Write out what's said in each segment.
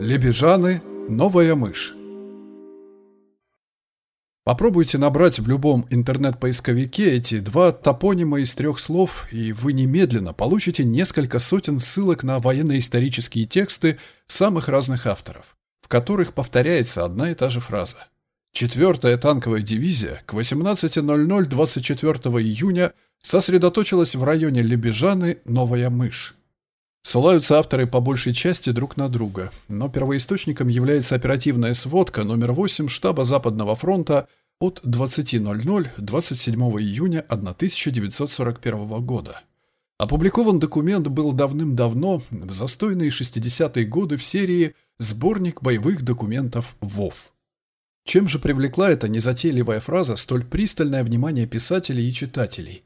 Лебежаны – новая мышь. Попробуйте набрать в любом интернет-поисковике эти два топонима из трех слов, и вы немедленно получите несколько сотен ссылок на военно-исторические тексты самых разных авторов, в которых повторяется одна и та же фраза. Четвертая танковая дивизия к 18.00 24 июня сосредоточилась в районе Лебежаны «Новая мышь». Ссылаются авторы по большей части друг на друга, но первоисточником является оперативная сводка номер 8 штаба Западного фронта от 20.00 27 июня 1941 года. Опубликован документ был давным-давно, в застойные 60-е годы в серии «Сборник боевых документов ВОВ». Чем же привлекла эта незатейливая фраза столь пристальное внимание писателей и читателей?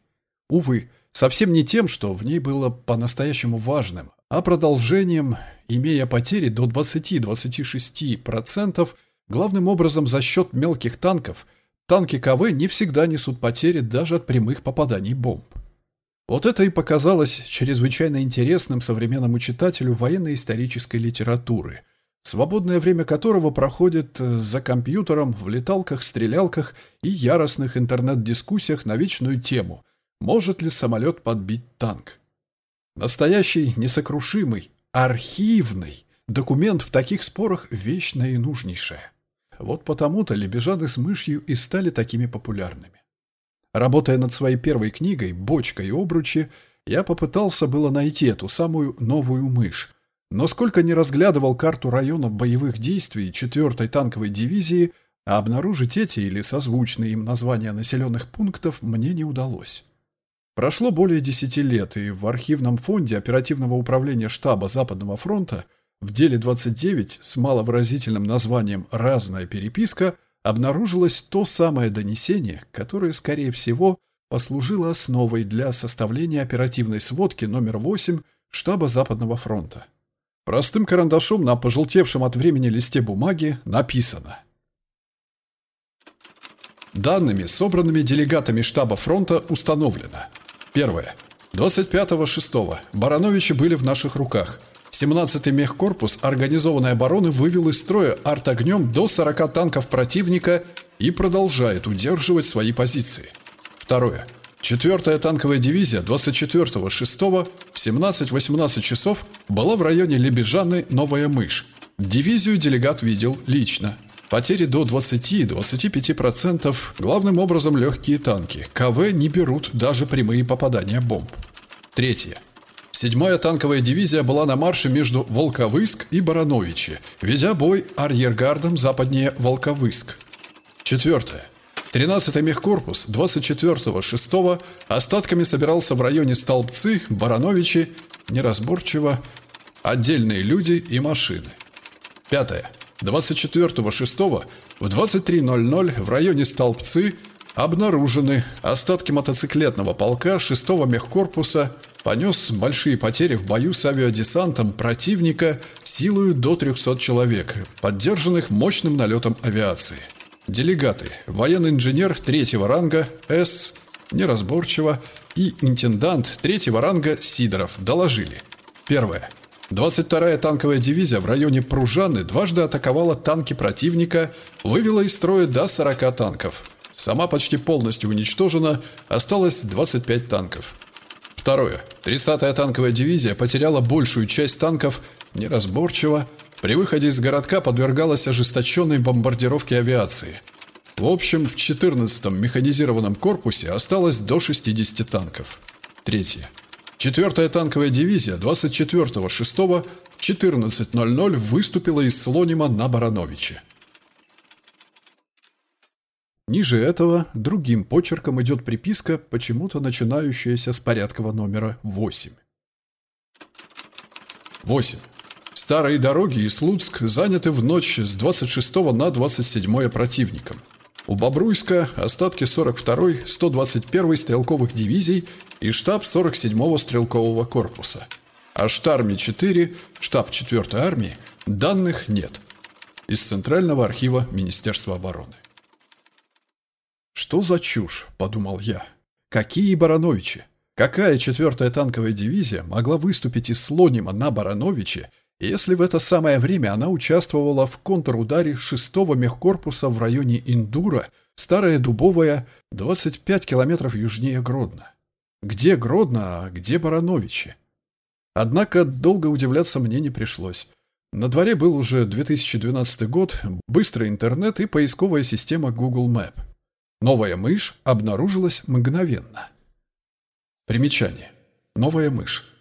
Увы, Совсем не тем, что в ней было по-настоящему важным, а продолжением, имея потери до 20-26%, главным образом за счет мелких танков, танки КВ не всегда несут потери даже от прямых попаданий бомб. Вот это и показалось чрезвычайно интересным современному читателю военно-исторической литературы, свободное время которого проходит э, за компьютером в леталках, стрелялках и яростных интернет-дискуссиях на вечную тему – может ли самолет подбить танк? Настоящий, несокрушимый, архивный документ в таких спорах – вещь наинужнейшая. Вот потому-то лебежаны с мышью и стали такими популярными. Работая над своей первой книгой «Бочка и обручи», я попытался было найти эту самую новую мышь, но сколько не разглядывал карту районов боевых действий 4-й танковой дивизии, а обнаружить эти или созвучные им названия населенных пунктов мне не удалось. Прошло более десяти лет, и в архивном фонде оперативного управления штаба Западного фронта в деле 29 с маловыразительным названием «Разная переписка» обнаружилось то самое донесение, которое, скорее всего, послужило основой для составления оперативной сводки номер 8 штаба Западного фронта. Простым карандашом на пожелтевшем от времени листе бумаги написано Данными, собранными делегатами штаба фронта, установлено – Первое. 25.06. Барановичи были в наших руках. 17-й мехкорпус организованной обороны вывел из строя артогнем до 40 танков противника и продолжает удерживать свои позиции. Второе. 4-я танковая дивизия 24.06 в 17-18 часов была в районе Лебежаны Новая Мышь. Дивизию делегат видел лично. Потери до 20-25%, главным образом легкие танки. КВ не берут даже прямые попадания бомб. Третье. Седьмая танковая дивизия была на марше между Волковыск и Барановичи, ведя бой арьергардом западнее Волковыск. Четвертое. 13-й мехкорпус 24-6 остатками собирался в районе Столбцы, Барановичи, неразборчиво, отдельные люди и машины. Пятое. 24.06 в 23.00 в районе Столбцы обнаружены остатки мотоциклетного полка 6-го мехкорпуса, понес большие потери в бою с авиадесантом противника силою до 300 человек, поддержанных мощным налетом авиации. Делегаты, военный инженер третьего ранга С. Неразборчиво и интендант третьего ранга Сидоров доложили. Первое. 22-я танковая дивизия в районе Пружаны дважды атаковала танки противника, вывела из строя до 40 танков. Сама почти полностью уничтожена, осталось 25 танков. Второе. 30-я танковая дивизия потеряла большую часть танков неразборчиво, при выходе из городка подвергалась ожесточенной бомбардировке авиации. В общем, в 14-м механизированном корпусе осталось до 60 танков. Третье. Четвертая танковая дивизия 24.06 в 14.00 выступила из Слонима на Барановиче. Ниже этого другим почерком идет приписка, почему-то начинающаяся с порядкового номера 8. 8. Старые дороги и Слуцк заняты в ночь с 26 на 27 противником. У Бобруйска остатки 42-й, 121-й стрелковых дивизий и штаб 47-го стрелкового корпуса. О штарме-4, штаб 4-й армии, данных нет. Из Центрального архива Министерства обороны. «Что за чушь?» – подумал я. «Какие Барановичи? Какая 4-я танковая дивизия могла выступить из Слонима на Барановиче если в это самое время она участвовала в контрударе 6-го мехкорпуса в районе Индура, Старая Дубовая, 25 километров южнее Гродно. Где Гродно, а где Барановичи? Однако долго удивляться мне не пришлось. На дворе был уже 2012 год, быстрый интернет и поисковая система Google Map. Новая мышь обнаружилась мгновенно. Примечание. Новая мышь.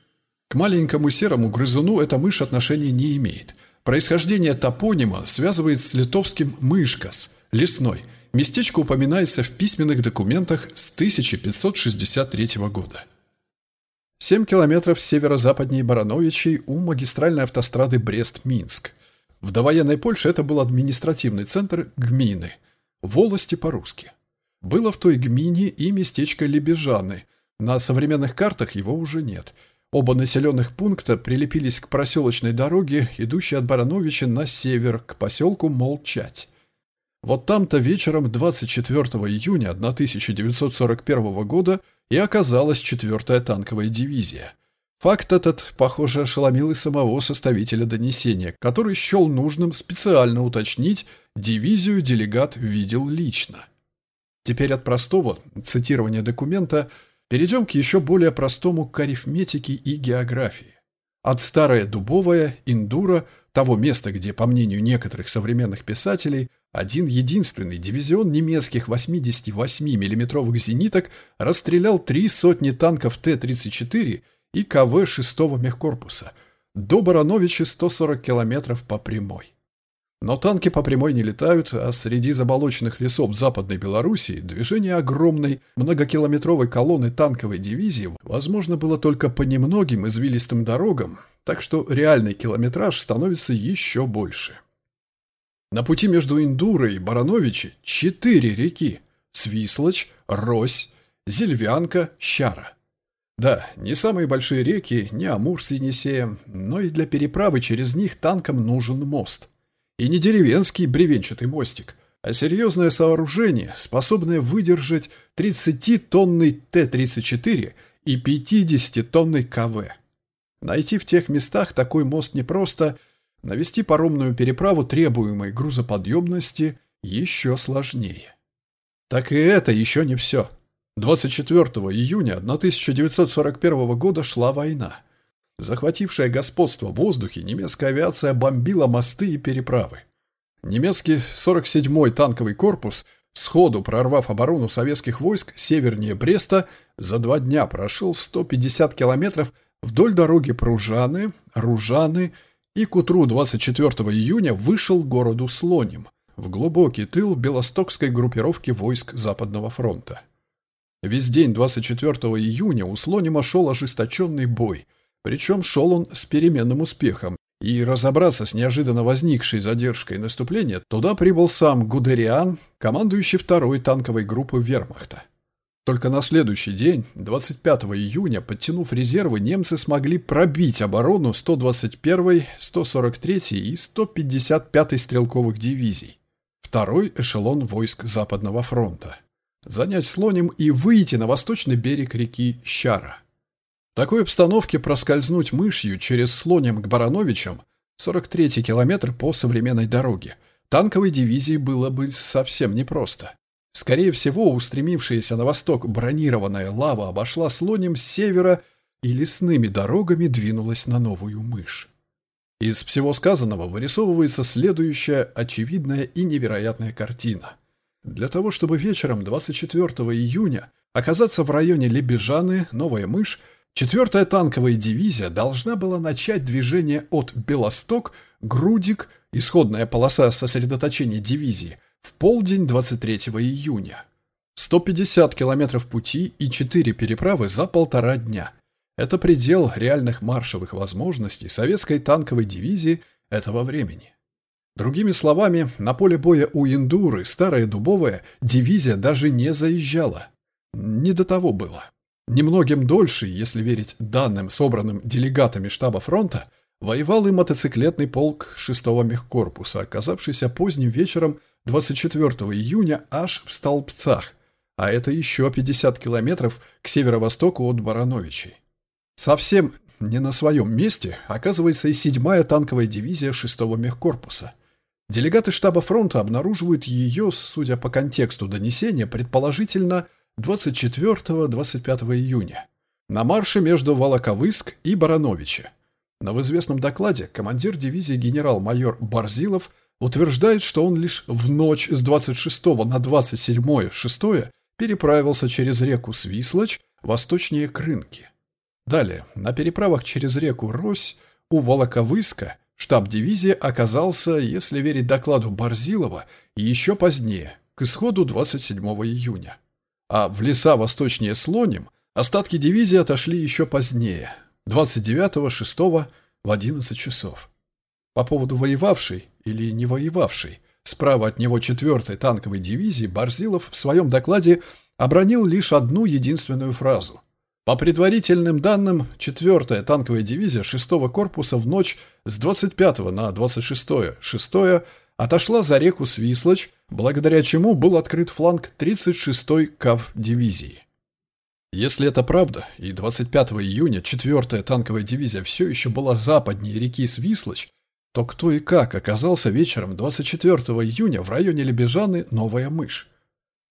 К маленькому серому грызуну эта мышь отношения не имеет. Происхождение топонима связывает с литовским «мышкас» – лесной. Местечко упоминается в письменных документах с 1563 года. 7 километров северо-западнее Барановичей у магистральной автострады Брест-Минск. В довоенной Польше это был административный центр Гмины, волости по-русски. Было в той гмине и местечко Лебежаны. На современных картах его уже нет – Оба населенных пункта прилепились к проселочной дороге, идущей от Барановича на север, к поселку Молчать. Вот там-то вечером 24 июня 1941 года и оказалась 4-я танковая дивизия. Факт этот, похоже, ошеломил и самого составителя донесения, который счел нужным специально уточнить, дивизию делегат видел лично. Теперь от простого цитирования документа – Перейдем к еще более простому к арифметике и географии. От старая дубовая, индура, того места, где, по мнению некоторых современных писателей, один единственный дивизион немецких 88 миллиметровых зениток расстрелял три сотни танков Т-34 и КВ 6-го мехкорпуса, до Барановича 140 километров по прямой. Но танки по прямой не летают, а среди заболоченных лесов Западной Белоруссии движение огромной многокилометровой колонны танковой дивизии возможно было только по немногим извилистым дорогам, так что реальный километраж становится еще больше. На пути между Индурой и Барановичи четыре реки – Свислочь, Рось, Зельвянка, Щара. Да, не самые большие реки, не Амур с Енисеем, но и для переправы через них танкам нужен мост – и не деревенский бревенчатый мостик, а серьезное сооружение, способное выдержать 30-тонный Т-34 и 50-тонный КВ. Найти в тех местах такой мост непросто, навести паромную переправу требуемой грузоподъемности еще сложнее. Так и это еще не все. 24 июня 1941 года шла война. Захватившая господство в воздухе, немецкая авиация бомбила мосты и переправы. Немецкий 47-й танковый корпус, сходу прорвав оборону советских войск севернее Бреста, за два дня прошел 150 километров вдоль дороги Пружаны, Ружаны и к утру 24 июня вышел к городу Слоним, в глубокий тыл белостокской группировки войск Западного фронта. Весь день 24 июня у Слонима шел ожесточенный бой – причем шел он с переменным успехом, и разобраться с неожиданно возникшей задержкой наступления туда прибыл сам Гудериан, командующий второй танковой группы вермахта. Только на следующий день, 25 июня, подтянув резервы, немцы смогли пробить оборону 121-й, 143-й и 155-й стрелковых дивизий, второй эшелон войск Западного фронта, занять Слоним и выйти на восточный берег реки Щара – такой обстановке проскользнуть мышью через Слонем к Барановичам 43-й километр по современной дороге. Танковой дивизии было бы совсем непросто. Скорее всего, устремившаяся на восток бронированная лава обошла Слонем с севера и лесными дорогами двинулась на новую мышь. Из всего сказанного вырисовывается следующая очевидная и невероятная картина. Для того, чтобы вечером 24 июня оказаться в районе Лебежаны, Новая Мышь, Четвертая танковая дивизия должна была начать движение от Белосток, Грудик, исходная полоса сосредоточения дивизии, в полдень 23 июня. 150 километров пути и 4 переправы за полтора дня. Это предел реальных маршевых возможностей советской танковой дивизии этого времени. Другими словами, на поле боя у Индуры, Старая Дубовая, дивизия даже не заезжала. Не до того было. Немногим дольше, если верить данным, собранным делегатами штаба фронта, воевал и мотоциклетный полк 6-го мехкорпуса, оказавшийся поздним вечером 24 июня аж в Столбцах, а это еще 50 километров к северо-востоку от Барановичей. Совсем не на своем месте оказывается и 7-я танковая дивизия 6-го мехкорпуса. Делегаты штаба фронта обнаруживают ее, судя по контексту донесения, предположительно 24-25 июня, на марше между Волоковыск и Барановичи. Но в известном докладе командир дивизии генерал-майор Барзилов утверждает, что он лишь в ночь с 26 на 27-6 переправился через реку Свислочь восточнее Крынки. Далее, на переправах через реку Рось у Волоковыска штаб дивизии оказался, если верить докладу Барзилова, еще позднее, к исходу 27 июня. А в леса восточнее Слоним остатки дивизии отошли еще позднее, 29-6 в 11 часов. По поводу воевавшей или не воевавшей, справа от него 4-й танковой дивизии Барзилов в своем докладе обронил лишь одну единственную фразу. По предварительным данным, 4-я танковая дивизия 6-го корпуса в ночь с 25 на 26 6 отошла за реку Свислочь, благодаря чему был открыт фланг 36-й КАВ дивизии. Если это правда, и 25 июня 4-я танковая дивизия все еще была западнее реки Свислочь, то кто и как оказался вечером 24 июня в районе Лебежаны Новая Мышь?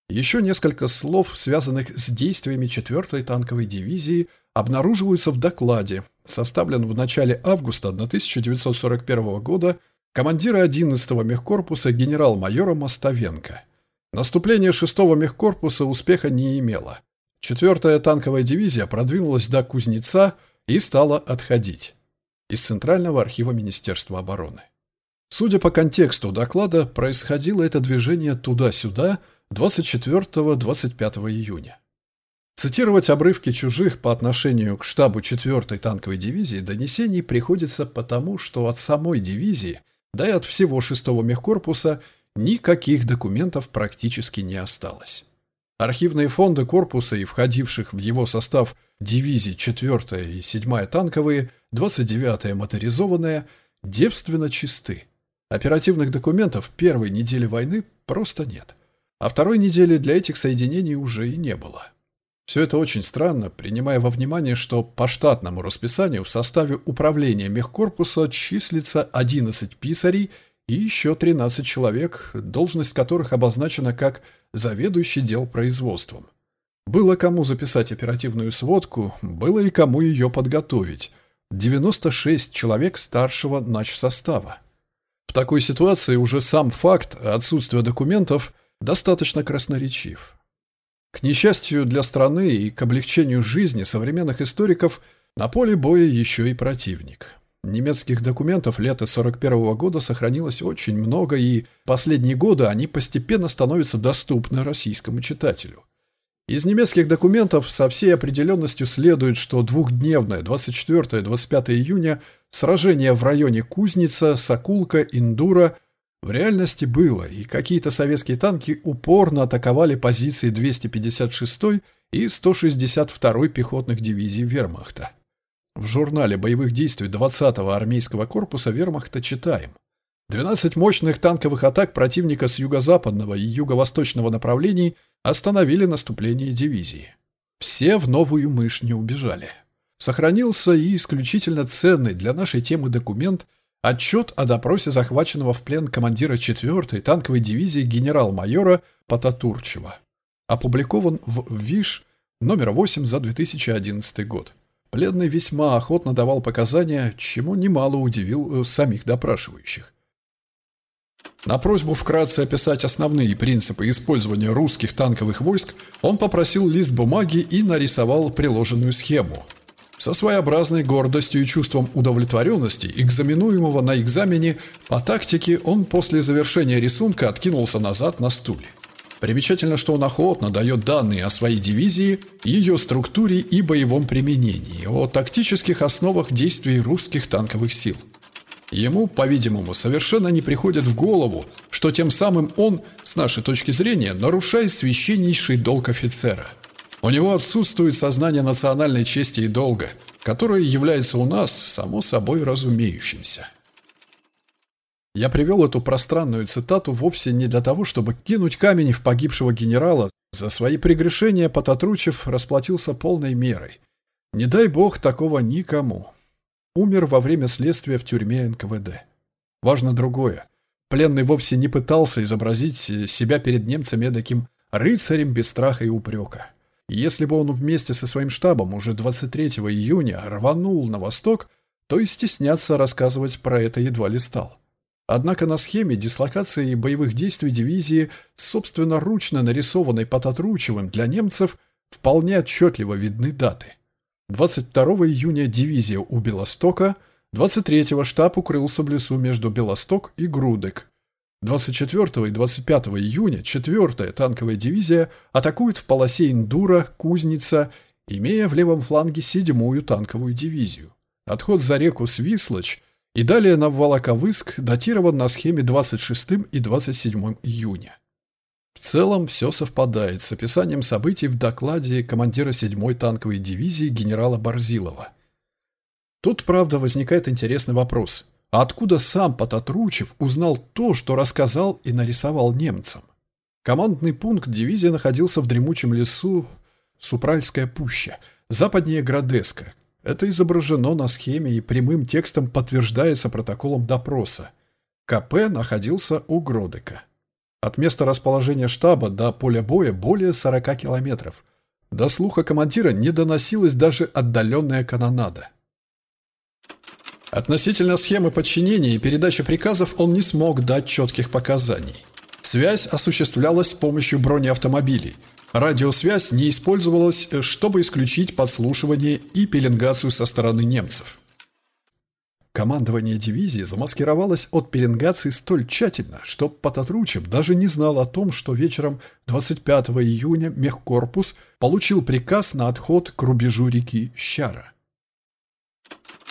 Еще несколько слов, связанных с действиями 4-й танковой дивизии, обнаруживаются в докладе, составленном в начале августа 1941 года командира 11-го мехкорпуса генерал-майора Мостовенко. Наступление 6-го мехкорпуса успеха не имело. 4-я танковая дивизия продвинулась до Кузнеца и стала отходить. Из Центрального архива Министерства обороны. Судя по контексту доклада, происходило это движение туда-сюда – 24-25 июня. Цитировать обрывки чужих по отношению к штабу 4-й танковой дивизии донесений приходится потому, что от самой дивизии, да и от всего 6-го мехкорпуса никаких документов практически не осталось. Архивные фонды корпуса и входивших в его состав дивизий 4-я и 7-я танковые, 29-я моторизованная, девственно чисты. Оперативных документов первой недели войны просто нет – а второй недели для этих соединений уже и не было. Все это очень странно, принимая во внимание, что по штатному расписанию в составе управления мехкорпуса числится 11 писарей и еще 13 человек, должность которых обозначена как «заведующий дел производством». Было кому записать оперативную сводку, было и кому ее подготовить. 96 человек старшего начсостава. В такой ситуации уже сам факт отсутствия документов – достаточно красноречив. К несчастью для страны и к облегчению жизни современных историков на поле боя еще и противник. Немецких документов лета 41 -го года сохранилось очень много, и последние годы они постепенно становятся доступны российскому читателю. Из немецких документов со всей определенностью следует, что двухдневное 24-25 июня сражение в районе Кузница, Сокулка, Индура в реальности было, и какие-то советские танки упорно атаковали позиции 256-й и 162-й пехотных дивизий вермахта. В журнале боевых действий 20-го армейского корпуса вермахта читаем. 12 мощных танковых атак противника с юго-западного и юго-восточного направлений остановили наступление дивизии. Все в новую мышь не убежали. Сохранился и исключительно ценный для нашей темы документ Отчет о допросе захваченного в плен командира 4-й танковой дивизии генерал-майора Потатурчева. Опубликован в ВИШ номер 8 за 2011 год. Пленный весьма охотно давал показания, чему немало удивил э, самих допрашивающих. На просьбу вкратце описать основные принципы использования русских танковых войск он попросил лист бумаги и нарисовал приложенную схему – со своеобразной гордостью и чувством удовлетворенности, экзаменуемого на экзамене по тактике, он после завершения рисунка откинулся назад на стуле. Примечательно, что он охотно дает данные о своей дивизии, ее структуре и боевом применении, о тактических основах действий русских танковых сил. Ему, по-видимому, совершенно не приходит в голову, что тем самым он, с нашей точки зрения, нарушает священнейший долг офицера – у него отсутствует сознание национальной чести и долга, которое является у нас само собой разумеющимся. Я привел эту пространную цитату вовсе не для того, чтобы кинуть камень в погибшего генерала. За свои прегрешения Потатручев расплатился полной мерой. Не дай бог такого никому. Умер во время следствия в тюрьме НКВД. Важно другое. Пленный вовсе не пытался изобразить себя перед немцами таким рыцарем без страха и упрека. Если бы он вместе со своим штабом уже 23 июня рванул на восток, то и стесняться рассказывать про это едва ли стал. Однако на схеме дислокации боевых действий дивизии, собственноручно нарисованной Пототручевым для немцев, вполне отчетливо видны даты. 22 июня дивизия у Белостока, 23-го штаб укрылся в лесу между Белосток и Грудек. 24 и 25 июня 4-я танковая дивизия атакует в полосе Индура, Кузница, имея в левом фланге 7-ю танковую дивизию. Отход за реку Свислочь и далее на Волоковыск датирован на схеме 26 и 27 июня. В целом все совпадает с описанием событий в докладе командира 7-й танковой дивизии генерала Борзилова. Тут, правда, возникает интересный вопрос. А откуда сам Потатручев узнал то, что рассказал и нарисовал немцам? Командный пункт дивизии находился в дремучем лесу Супральская пуща, западнее Градеска, это изображено на схеме и прямым текстом подтверждается протоколом допроса. КП находился у Гродека. От места расположения штаба до поля боя более 40 километров. До слуха командира не доносилась даже отдаленная канонада. Относительно схемы подчинения и передачи приказов он не смог дать четких показаний. Связь осуществлялась с помощью бронеавтомобилей – Радиосвязь не использовалась, э, чтобы исключить подслушивание и пеленгацию со стороны немцев. Командование дивизии замаскировалось от пеленгации столь тщательно, что Пототручев даже не знал о том, что вечером 25 июня мехкорпус получил приказ на отход к рубежу реки Щара.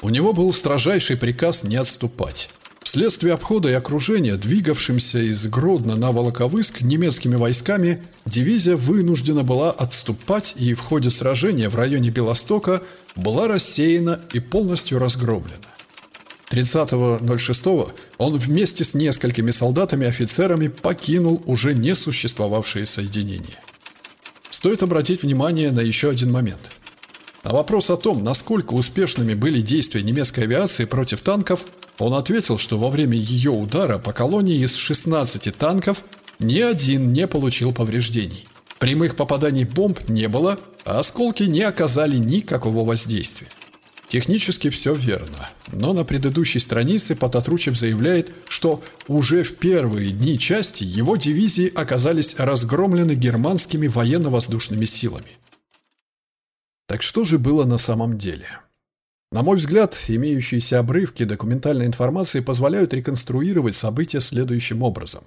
У него был строжайший приказ не отступать. Вследствие обхода и окружения, двигавшимся из Гродно на Волоковыск немецкими войсками, дивизия вынуждена была отступать и в ходе сражения в районе Белостока была рассеяна и полностью разгромлена. 30.06 он вместе с несколькими солдатами-офицерами покинул уже не существовавшие соединения. Стоит обратить внимание на еще один момент. На вопрос о том, насколько успешными были действия немецкой авиации против танков, он ответил, что во время ее удара по колонии из 16 танков ни один не получил повреждений. Прямых попаданий бомб не было, а осколки не оказали никакого воздействия. Технически все верно, но на предыдущей странице Пототручев заявляет, что уже в первые дни части его дивизии оказались разгромлены германскими военно-воздушными силами. Так что же было на самом деле? На мой взгляд, имеющиеся обрывки документальной информации позволяют реконструировать события следующим образом.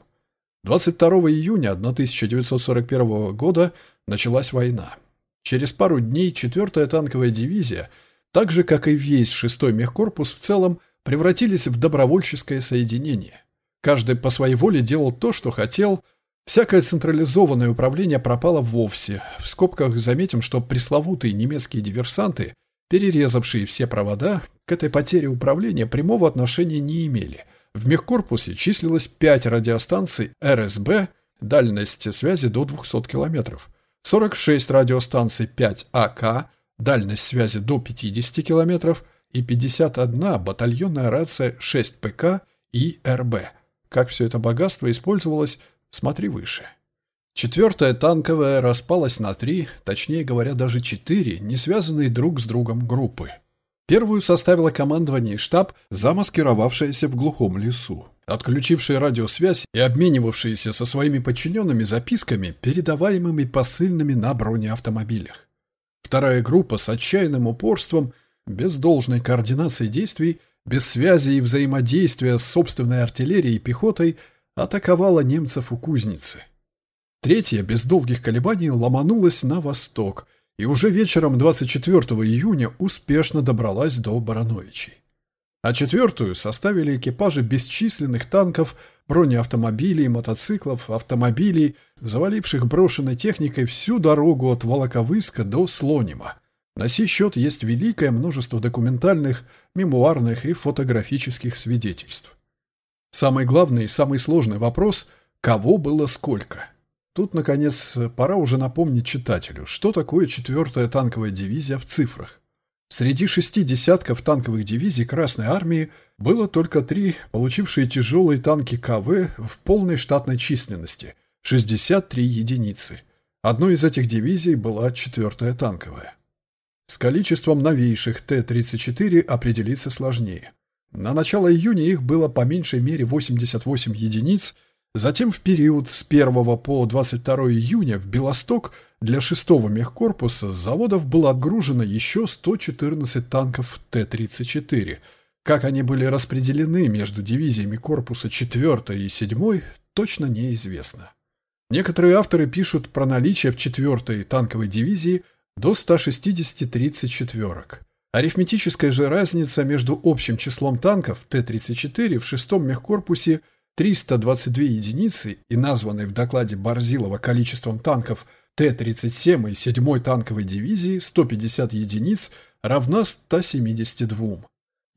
22 июня 1941 года началась война. Через пару дней 4-я танковая дивизия, так же как и весь 6-й мехкорпус в целом, превратились в добровольческое соединение. Каждый по своей воле делал то, что хотел. Всякое централизованное управление пропало вовсе. В скобках заметим, что пресловутые немецкие диверсанты – перерезавшие все провода, к этой потере управления прямого отношения не имели. В мехкорпусе числилось 5 радиостанций РСБ, дальность связи до 200 км, 46 радиостанций 5АК, дальность связи до 50 км и 51 батальонная рация 6 ПК и РБ. Как все это богатство использовалось, смотри выше. Четвертая танковая распалась на три, точнее говоря, даже четыре, не связанные друг с другом группы. Первую составила командование и штаб, замаскировавшаяся в глухом лесу, отключившие радиосвязь и обменивавшиеся со своими подчиненными записками, передаваемыми посыльными на бронеавтомобилях. Вторая группа с отчаянным упорством, без должной координации действий, без связи и взаимодействия с собственной артиллерией и пехотой, атаковала немцев у кузницы. Третья, без долгих колебаний, ломанулась на восток и уже вечером 24 июня успешно добралась до Барановичей. А четвертую составили экипажи бесчисленных танков, бронеавтомобилей, мотоциклов, автомобилей, заваливших брошенной техникой всю дорогу от Волоковыска до Слонима. На сей счет есть великое множество документальных, мемуарных и фотографических свидетельств. Самый главный и самый сложный вопрос – кого было сколько – Тут, наконец, пора уже напомнить читателю, что такое 4-я танковая дивизия в цифрах. Среди шести десятков танковых дивизий Красной Армии было только три, получившие тяжелые танки КВ в полной штатной численности – 63 единицы. Одной из этих дивизий была четвертая танковая. С количеством новейших Т-34 определиться сложнее. На начало июня их было по меньшей мере 88 единиц, затем в период с 1 по 22 июня в Белосток для 6-го мехкорпуса с заводов было отгружено еще 114 танков Т-34. Как они были распределены между дивизиями корпуса 4 и 7 точно неизвестно. Некоторые авторы пишут про наличие в 4-й танковой дивизии до 160 34-ок. Арифметическая же разница между общим числом танков Т-34 в шестом мехкорпусе 322 единицы и названной в докладе Борзилова количеством танков Т-37 и 7-й танковой дивизии 150 единиц равна 172.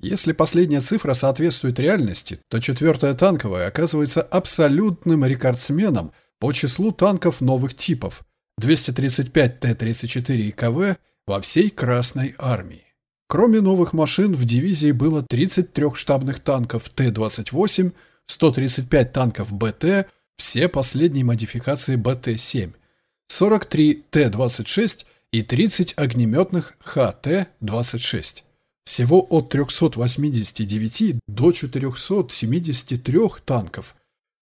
Если последняя цифра соответствует реальности, то 4-я танковая оказывается абсолютным рекордсменом по числу танков новых типов 235 Т-34 и КВ во всей Красной армии. Кроме новых машин, в дивизии было 33 штабных танков Т-28, 135 танков БТ, все последние модификации БТ-7, 43 Т-26 и 30 огнеметных ХТ-26. Всего от 389 до 473 танков.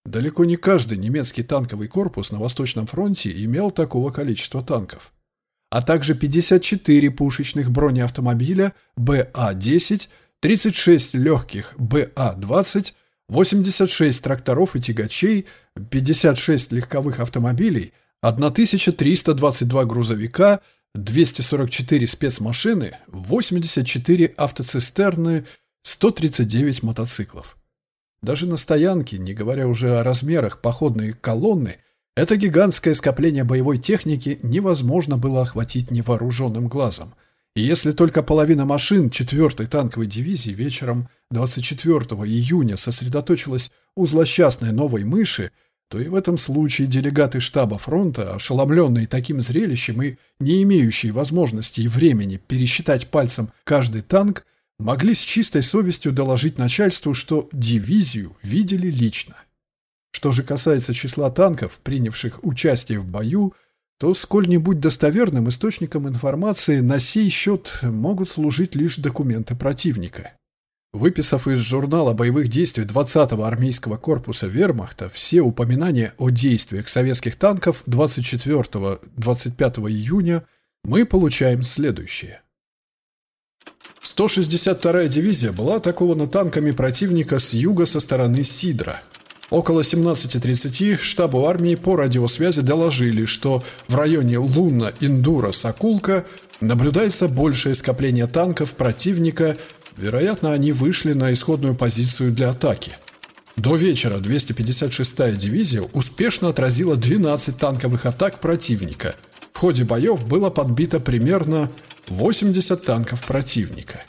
Далеко не каждый немецкий танковый корпус на Восточном фронте имел такого количества танков а также 54 пушечных бронеавтомобиля БА-10, 36 легких БА-20, 86 тракторов и тягачей, 56 легковых автомобилей, 1322 грузовика, 244 спецмашины, 84 автоцистерны, 139 мотоциклов. Даже на стоянке, не говоря уже о размерах походной колонны, это гигантское скопление боевой техники невозможно было охватить невооруженным глазом. Если только половина машин 4-й танковой дивизии вечером 24 июня сосредоточилась у злосчастной новой мыши, то и в этом случае делегаты штаба фронта, ошеломленные таким зрелищем и не имеющие возможности и времени пересчитать пальцем каждый танк, могли с чистой совестью доложить начальству, что дивизию видели лично. Что же касается числа танков, принявших участие в бою, то сколь-нибудь достоверным источником информации на сей счет могут служить лишь документы противника. Выписав из журнала боевых действий 20-го армейского корпуса вермахта все упоминания о действиях советских танков 24-25 июня, мы получаем следующее. 162-я дивизия была атакована танками противника с юга со стороны Сидра – Около 17.30 штабу армии по радиосвязи доложили, что в районе Луна-Индура-Сокулка наблюдается большее скопление танков противника, вероятно, они вышли на исходную позицию для атаки. До вечера 256-я дивизия успешно отразила 12 танковых атак противника. В ходе боев было подбито примерно 80 танков противника.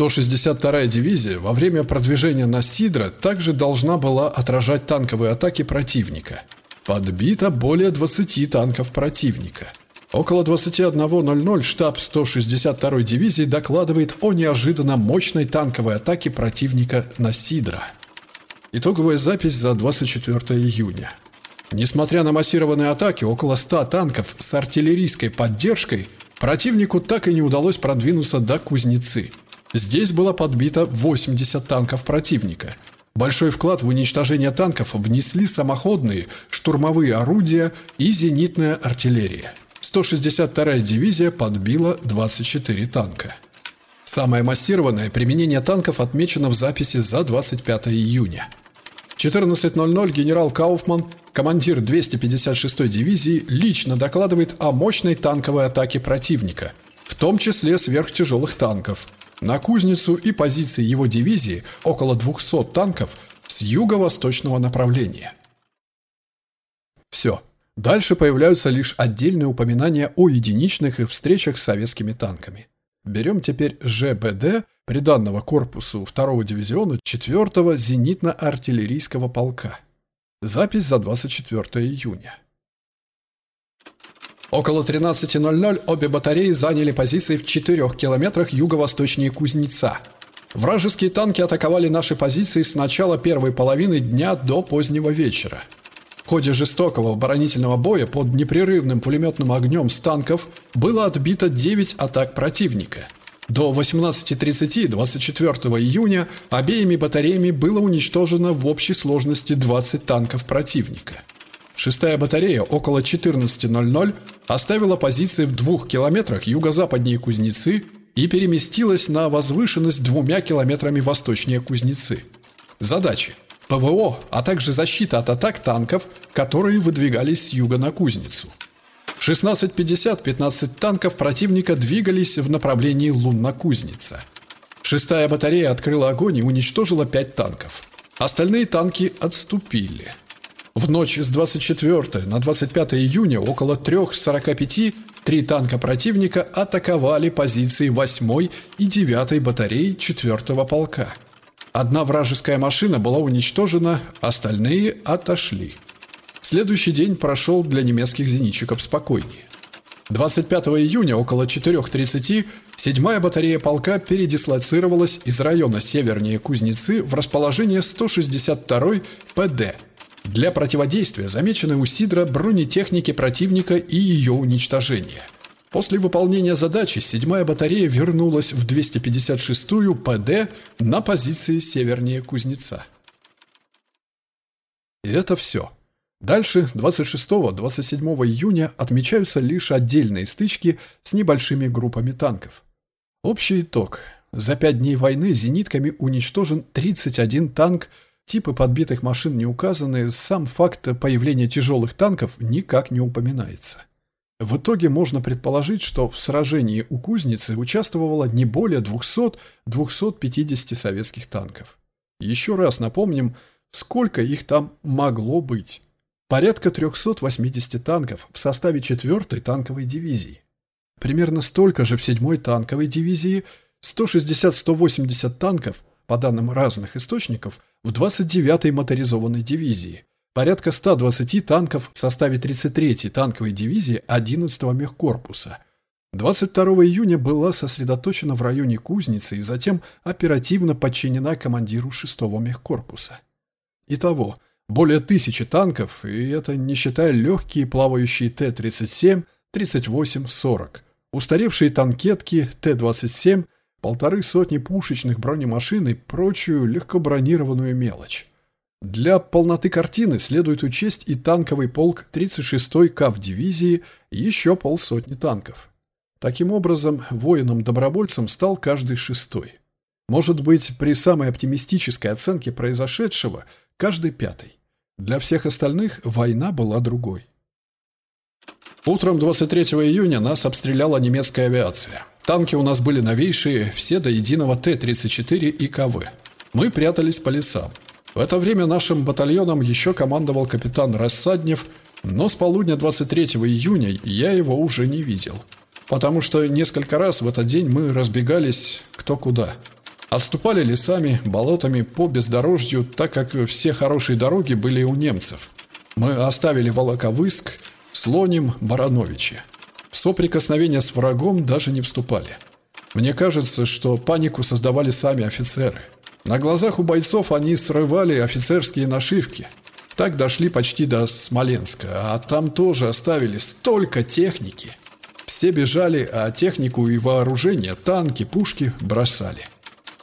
162-я дивизия во время продвижения на Сидра также должна была отражать танковые атаки противника. Подбито более 20 танков противника. Около 21.00 штаб 162-й дивизии докладывает о неожиданно мощной танковой атаке противника на Сидра. Итоговая запись за 24 июня. Несмотря на массированные атаки, около 100 танков с артиллерийской поддержкой, противнику так и не удалось продвинуться до Кузнецы – Здесь было подбито 80 танков противника. Большой вклад в уничтожение танков внесли самоходные, штурмовые орудия и зенитная артиллерия. 162-я дивизия подбила 24 танка. Самое массированное применение танков отмечено в записи за 25 июня. 14.00 генерал Кауфман, командир 256-й дивизии, лично докладывает о мощной танковой атаке противника, в том числе сверхтяжелых танков – на кузницу и позиции его дивизии около 200 танков с юго-восточного направления. Все. Дальше появляются лишь отдельные упоминания о единичных их встречах с советскими танками. Берем теперь ЖБД приданного корпусу 2-го дивизиона 4-го зенитно-артиллерийского полка. Запись за 24 июня. Около 13.00 обе батареи заняли позиции в 4 километрах юго-восточнее Кузнеца. Вражеские танки атаковали наши позиции с начала первой половины дня до позднего вечера. В ходе жестокого оборонительного боя под непрерывным пулеметным огнем с танков было отбито 9 атак противника. До 18.30 24 июня обеими батареями было уничтожено в общей сложности 20 танков противника. Шестая батарея около 14.00 оставила позиции в двух километрах юго-западнее Кузнецы и переместилась на возвышенность двумя километрами восточнее Кузнецы. Задачи. ПВО, а также защита от атак танков, которые выдвигались с юга на Кузницу. В 16.50 15 танков противника двигались в направлении Лунна-Кузница. Шестая батарея открыла огонь и уничтожила 5 танков. Остальные танки отступили. В ночь с 24 на 25 июня около 3.45 три танка противника атаковали позиции 8 и 9 батареи 4 полка. Одна вражеская машина была уничтожена, остальные отошли. Следующий день прошел для немецких зенитчиков спокойнее. 25 июня около 4.30 седьмая батарея полка передислоцировалась из района севернее Кузнецы в расположение 162-й ПД – для противодействия замечены у Сидра бронетехники противника и ее уничтожения. После выполнения задачи 7-я батарея вернулась в 256-ю ПД на позиции севернее Кузнеца. И это все. Дальше 26-27 июня отмечаются лишь отдельные стычки с небольшими группами танков. Общий итог. За пять дней войны зенитками уничтожен 31 танк, Типы подбитых машин не указаны, сам факт появления тяжелых танков никак не упоминается. В итоге можно предположить, что в сражении у Кузницы участвовало не более 200-250 советских танков. Еще раз напомним, сколько их там могло быть. Порядка 380 танков в составе 4-й танковой дивизии. Примерно столько же в 7-й танковой дивизии, 160-180 танков по данным разных источников, в 29-й моторизованной дивизии, порядка 120 танков в составе 33-й танковой дивизии 11-го мехкорпуса. 22 июня была сосредоточена в районе Кузницы и затем оперативно подчинена командиру 6-го мехкорпуса. Итого, более тысячи танков, и это не считая легкие плавающие Т-37, 38, 40, устаревшие танкетки Т-27, полторы сотни пушечных бронемашин и прочую легкобронированную мелочь. Для полноты картины следует учесть и танковый полк 36-й КАВ-дивизии еще полсотни танков. Таким образом, воином-добровольцем стал каждый шестой. Может быть, при самой оптимистической оценке произошедшего – каждый пятый. Для всех остальных война была другой. Утром 23 июня нас обстреляла немецкая авиация. Танки у нас были новейшие, все до единого Т-34 и КВ. Мы прятались по лесам. В это время нашим батальоном еще командовал капитан Рассаднев, но с полудня 23 июня я его уже не видел. Потому что несколько раз в этот день мы разбегались кто куда. Отступали лесами, болотами по бездорожью, так как все хорошие дороги были у немцев. Мы оставили Волоковыск, Слоним, Барановичи. В соприкосновение с врагом даже не вступали. Мне кажется, что панику создавали сами офицеры. На глазах у бойцов они срывали офицерские нашивки. Так дошли почти до Смоленска, а там тоже оставили столько техники. Все бежали, а технику и вооружение, танки, пушки бросали.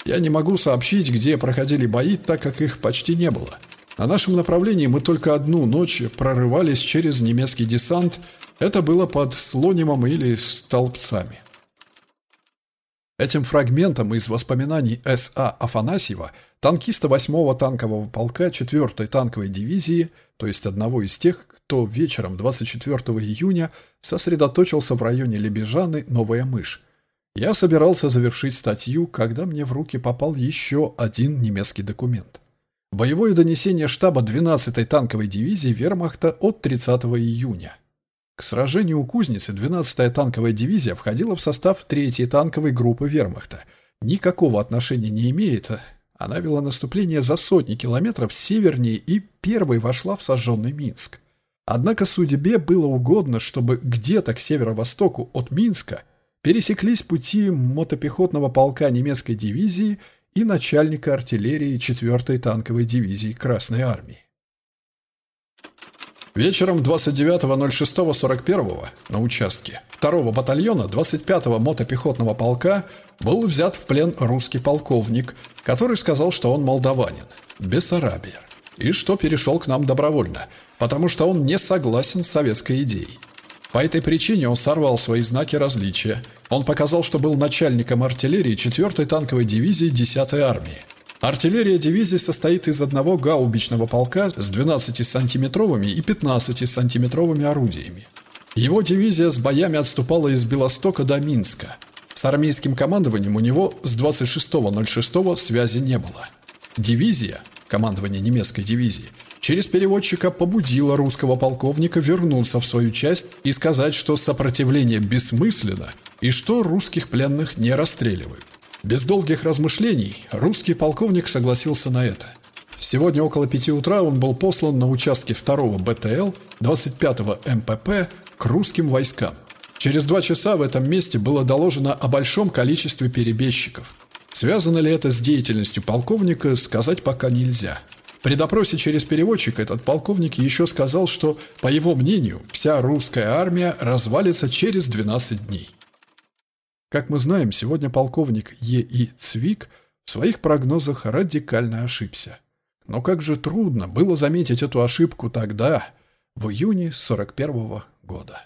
Я не могу сообщить, где проходили бои, так как их почти не было. На нашем направлении мы только одну ночь прорывались через немецкий десант это было под слонимом или столбцами. Этим фрагментом из воспоминаний С.А. Афанасьева, танкиста 8-го танкового полка 4-й танковой дивизии, то есть одного из тех, кто вечером 24 июня сосредоточился в районе Лебежаны «Новая мышь», я собирался завершить статью, когда мне в руки попал еще один немецкий документ. Боевое донесение штаба 12-й танковой дивизии вермахта от 30 июня. К сражению у Кузницы 12-я танковая дивизия входила в состав 3-й танковой группы вермахта. Никакого отношения не имеет. Она вела наступление за сотни километров севернее и первой вошла в сожженный Минск. Однако судьбе было угодно, чтобы где-то к северо-востоку от Минска пересеклись пути мотопехотного полка немецкой дивизии и начальника артиллерии 4-й танковой дивизии Красной Армии. Вечером 29.06.41 на участке 2-го батальона 25-го мотопехотного полка был взят в плен русский полковник, который сказал, что он молдаванин, Бессарабиер, и что перешел к нам добровольно, потому что он не согласен с советской идеей. По этой причине он сорвал свои знаки различия. Он показал, что был начальником артиллерии 4-й танковой дивизии 10-й армии. Артиллерия дивизии состоит из одного гаубичного полка с 12-сантиметровыми и 15-сантиметровыми орудиями. Его дивизия с боями отступала из Белостока до Минска. С армейским командованием у него с 26.06 связи не было. Дивизия, командование немецкой дивизии, через переводчика побудила русского полковника вернуться в свою часть и сказать, что сопротивление бессмысленно и что русских пленных не расстреливают. Без долгих размышлений русский полковник согласился на это. Сегодня около пяти утра он был послан на участке 2-го БТЛ 25-го МПП к русским войскам. Через два часа в этом месте было доложено о большом количестве перебежчиков. Связано ли это с деятельностью полковника, сказать пока нельзя. При допросе через переводчика этот полковник еще сказал, что, по его мнению, вся русская армия развалится через 12 дней. Как мы знаем, сегодня полковник Е.И. Цвик в своих прогнозах радикально ошибся. Но как же трудно было заметить эту ошибку тогда, в июне 41 -го года.